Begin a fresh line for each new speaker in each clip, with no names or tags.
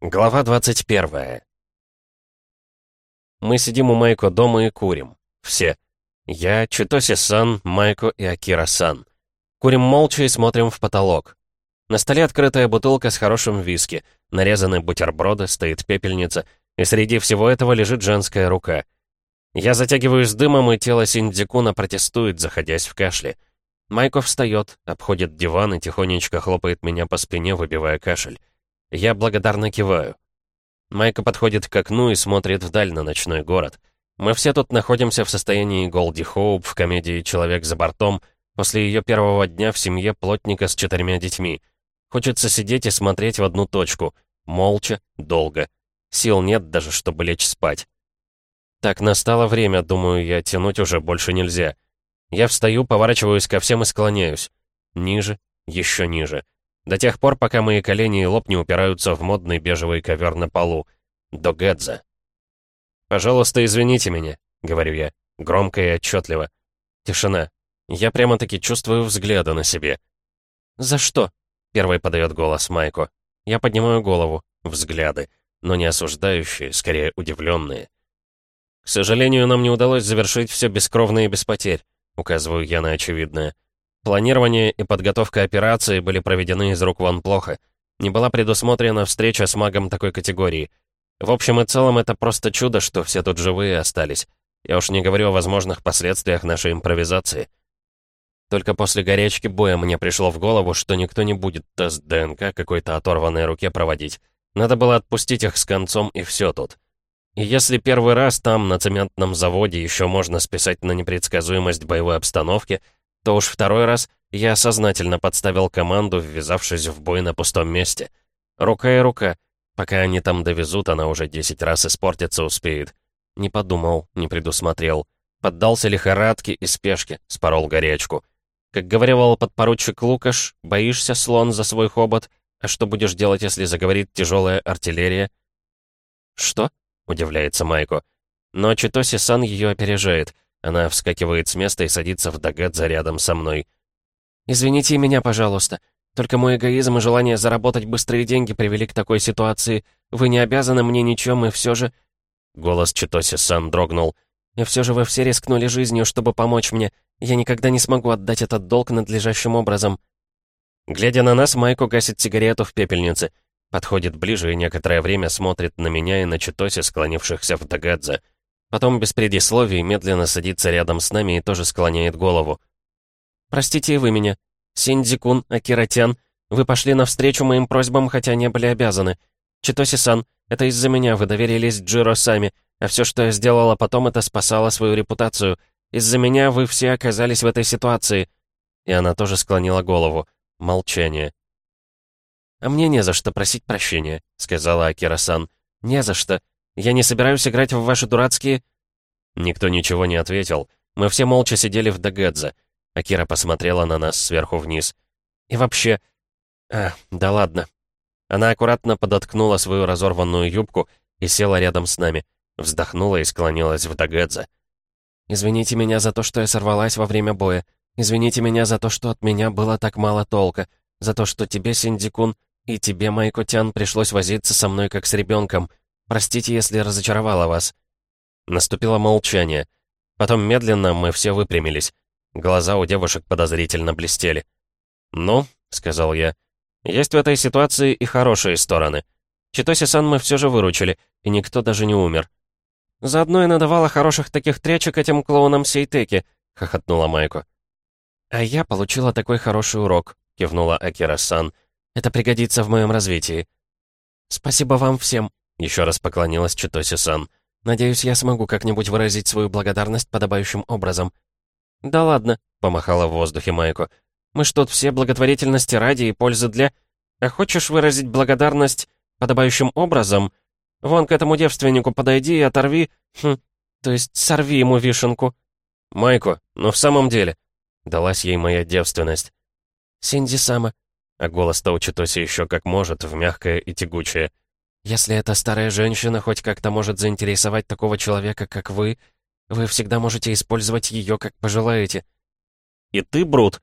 Глава 21 Мы сидим у Майко дома и курим. Все. Я, Читоси-сан, Майко и Акира-сан. Курим молча и смотрим в потолок. На столе открытая бутылка с хорошим виски, нарезаны бутерброды, стоит пепельница, и среди всего этого лежит женская рука. Я затягиваюсь дымом, и тело Синдзикуна протестует, заходясь в кашле. Майко встает, обходит диван и тихонечко хлопает меня по спине, выбивая кашель. Я благодарно киваю. Майка подходит к окну и смотрит вдаль на ночной город. Мы все тут находимся в состоянии Голди Хоуп в комедии «Человек за бортом» после ее первого дня в семье плотника с четырьмя детьми. Хочется сидеть и смотреть в одну точку. Молча, долго. Сил нет даже, чтобы лечь спать. Так, настало время, думаю я, тянуть уже больше нельзя. Я встаю, поворачиваюсь ко всем и склоняюсь. Ниже, еще ниже. До тех пор, пока мои колени и лоб не упираются в модный бежевый ковер на полу. До Гэдза. «Пожалуйста, извините меня», — говорю я, громко и отчетливо. Тишина. Я прямо-таки чувствую взгляды на себе. «За что?» — первый подает голос Майко. Я поднимаю голову. Взгляды. Но не осуждающие, скорее удивленные. «К сожалению, нам не удалось завершить все бескровно и без потерь», — указываю я на очевидное. Планирование и подготовка операции были проведены из рук вон плохо. Не была предусмотрена встреча с магом такой категории. В общем и целом, это просто чудо, что все тут живые остались. Я уж не говорю о возможных последствиях нашей импровизации. Только после горячки боя мне пришло в голову, что никто не будет тест ДНК какой-то оторванной руке проводить. Надо было отпустить их с концом, и все тут. И если первый раз там, на цементном заводе, еще можно списать на непредсказуемость боевой обстановки — то уж второй раз я сознательно подставил команду, ввязавшись в бой на пустом месте. Рука и рука. Пока они там довезут, она уже десять раз испортиться успеет. Не подумал, не предусмотрел. Поддался лихорадке и спешке, спорол горячку. Как говорил подпоручик Лукаш, боишься, слон, за свой хобот? А что будешь делать, если заговорит тяжелая артиллерия? «Что?» — удивляется Майко. Но Читоси-сан ее опережает — она вскакивает с места и садится в Дагадзе рядом со мной. «Извините меня, пожалуйста. Только мой эгоизм и желание заработать быстрые деньги привели к такой ситуации. Вы не обязаны мне ничем, и все же...» Голос Читоси-сан дрогнул. «И все же вы все рискнули жизнью, чтобы помочь мне. Я никогда не смогу отдать этот долг надлежащим образом». Глядя на нас, Майко гасит сигарету в пепельнице. Подходит ближе и некоторое время смотрит на меня и на Читоси, склонившихся в Дагадзе. Потом без предисловий медленно садится рядом с нами и тоже склоняет голову. «Простите вы меня. Синдзикун, Акиратян, вы пошли навстречу моим просьбам, хотя не были обязаны. Читоси-сан, это из-за меня вы доверились Джиро сами, а все, что я сделала потом, это спасало свою репутацию. Из-за меня вы все оказались в этой ситуации». И она тоже склонила голову. Молчание. «А мне не за что просить прощения», — сказала Акира-сан. «Не за что. Я не собираюсь играть в ваши дурацкие...» Никто ничего не ответил. Мы все молча сидели в Дагадзе. Акира посмотрела на нас сверху вниз. «И вообще...» «А, да ладно». Она аккуратно подоткнула свою разорванную юбку и села рядом с нами. Вздохнула и склонилась в Дагадзе. «Извините меня за то, что я сорвалась во время боя. Извините меня за то, что от меня было так мало толка. За то, что тебе, Синдикун, и тебе, Майкотян, пришлось возиться со мной как с ребенком. Простите, если разочаровала вас». Наступило молчание. Потом медленно мы все выпрямились. Глаза у девушек подозрительно блестели. «Ну», — сказал я, — «есть в этой ситуации и хорошие стороны. Читоси-сан мы все же выручили, и никто даже не умер». «Заодно и надавала хороших таких тречек этим клоунам Сейтеки», — хохотнула Майко. «А я получила такой хороший урок», — кивнула Акира-сан. «Это пригодится в моем развитии». «Спасибо вам всем», еще раз поклонилась Читоси-сан. «Надеюсь, я смогу как-нибудь выразить свою благодарность подобающим образом». «Да ладно», — помахала в воздухе Майко. «Мы ж тут все благотворительности ради и пользы для... А хочешь выразить благодарность подобающим образом? Вон к этому девственнику подойди и оторви... Хм, то есть сорви ему вишенку». «Майко, ну в самом деле...» Далась ей моя девственность. «Синди-сама», а голос-то у Читоси еще как может, в мягкое и тягучее. Если эта старая женщина хоть как-то может заинтересовать такого человека, как вы, вы всегда можете использовать ее, как пожелаете». «И ты, Брут?»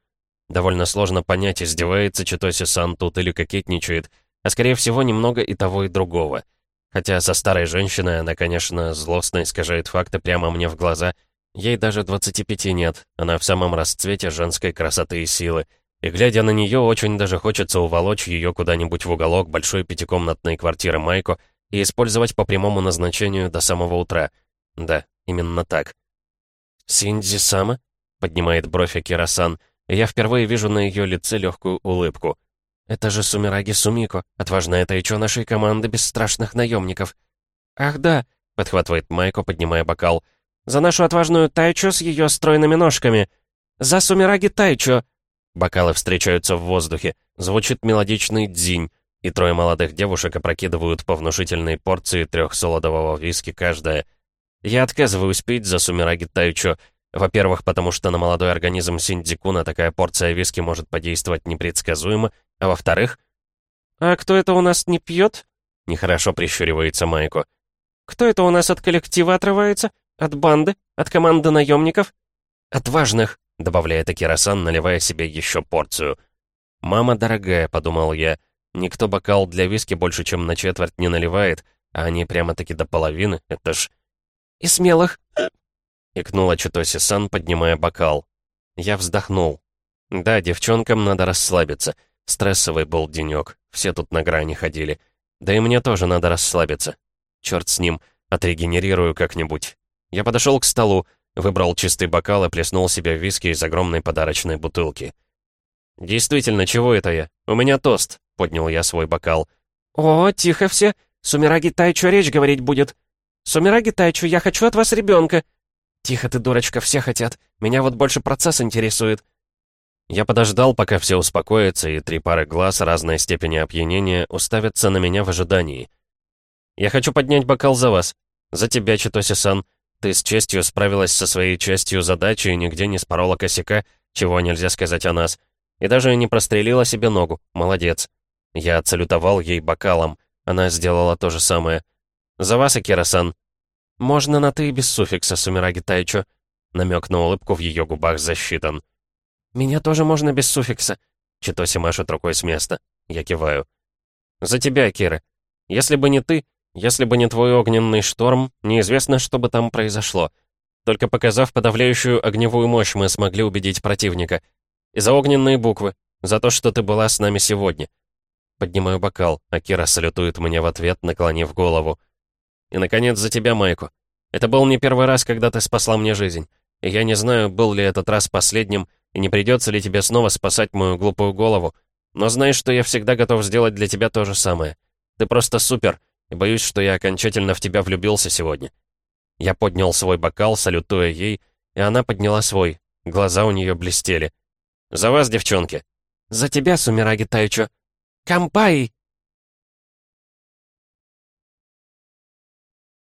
Довольно сложно понять, издевается Читоси-сан тут или кокетничает. а скорее всего немного и того, и другого. Хотя со старой женщиной она, конечно, злостно искажает факты прямо мне в глаза. Ей даже 25 нет, она в самом расцвете женской красоты и силы. И глядя на нее, очень даже хочется уволочь ее куда-нибудь в уголок большой пятикомнатной квартиры Майко и использовать по прямому назначению до самого утра. Да, именно так. «Синдзи Сама?» — поднимает бровь Акира-сан, и я впервые вижу на ее лице легкую улыбку. «Это же Сумираги Сумико, отважная тайчо нашей команды бесстрашных наемников». «Ах да», — подхватывает Майко, поднимая бокал. «За нашу отважную тайчо с ее стройными ножками! За Сумираги Тайчо!» Бокалы встречаются в воздухе, звучит мелодичный дзинь, и трое молодых девушек опрокидывают по внушительной порции трехсолодового виски каждая. Я отказываюсь пить за Сумираги Тайчо, во-первых, потому что на молодой организм Синдикуна такая порция виски может подействовать непредсказуемо, а во-вторых... «А кто это у нас не пьет?» — нехорошо прищуривается Майко. «Кто это у нас от коллектива отрывается? От банды? От команды наемников?» «Отважных!» — добавляет Акирасан, наливая себе еще порцию. «Мама дорогая», — подумал я, — «никто бокал для виски больше, чем на четверть не наливает, а они прямо-таки до половины, это ж...» «И смелых!» — икнула Читоси-сан, поднимая бокал. Я вздохнул. «Да, девчонкам надо расслабиться. Стрессовый был денек, все тут на грани ходили. Да и мне тоже надо расслабиться. Черт с ним, отрегенерирую как-нибудь». Я подошел к столу, Выбрал чистый бокал и плеснул себе виски из огромной подарочной бутылки. «Действительно, чего это я? У меня тост», — поднял я свой бокал. «О, тихо все! Сумираги Тайчу речь говорить будет. Сумираги Тайчу, я хочу от вас ребенка!» «Тихо ты, дурочка, все хотят. Меня вот больше процесс интересует». Я подождал, пока все успокоятся, и три пары глаз разной степени опьянения уставятся на меня в ожидании. «Я хочу поднять бокал за вас. За тебя, Читоси-сан. Ты с честью справилась со своей частью задачи и нигде не спорола косяка, чего нельзя сказать о нас. И даже не прострелила себе ногу. Молодец. Я отсалютовал ей бокалом. Она сделала то же самое. «За вас, Акира-сан». «Можно на «ты» без суффикса, Сумираги Тайчо». Намек на улыбку в ее губах засчитан. «Меня тоже можно без суффикса». Читоси машет рукой с места. Я киваю. «За тебя, Акира. Если бы не ты, если бы не твой огненный шторм, неизвестно, что бы там произошло. Только показав подавляющую огневую мощь, мы смогли убедить противника. И за огненные буквы, за то, что ты была с нами сегодня. Поднимаю бокал, а Кира салютует мне в ответ, наклонив голову. И, наконец, за тебя, Майку. Это был не первый раз, когда ты спасла мне жизнь. И я не знаю, был ли этот раз последним, и не придется ли тебе снова спасать мою глупую голову. Но знай, что я всегда готов сделать для тебя то же самое. Ты просто супер, боюсь, что я окончательно в тебя влюбился сегодня». Я поднял свой бокал, салютуя ей, и она подняла свой. Глаза у нее блестели. «За вас, девчонки!» «За тебя, Сумираги Тайчо!» «Кампай!»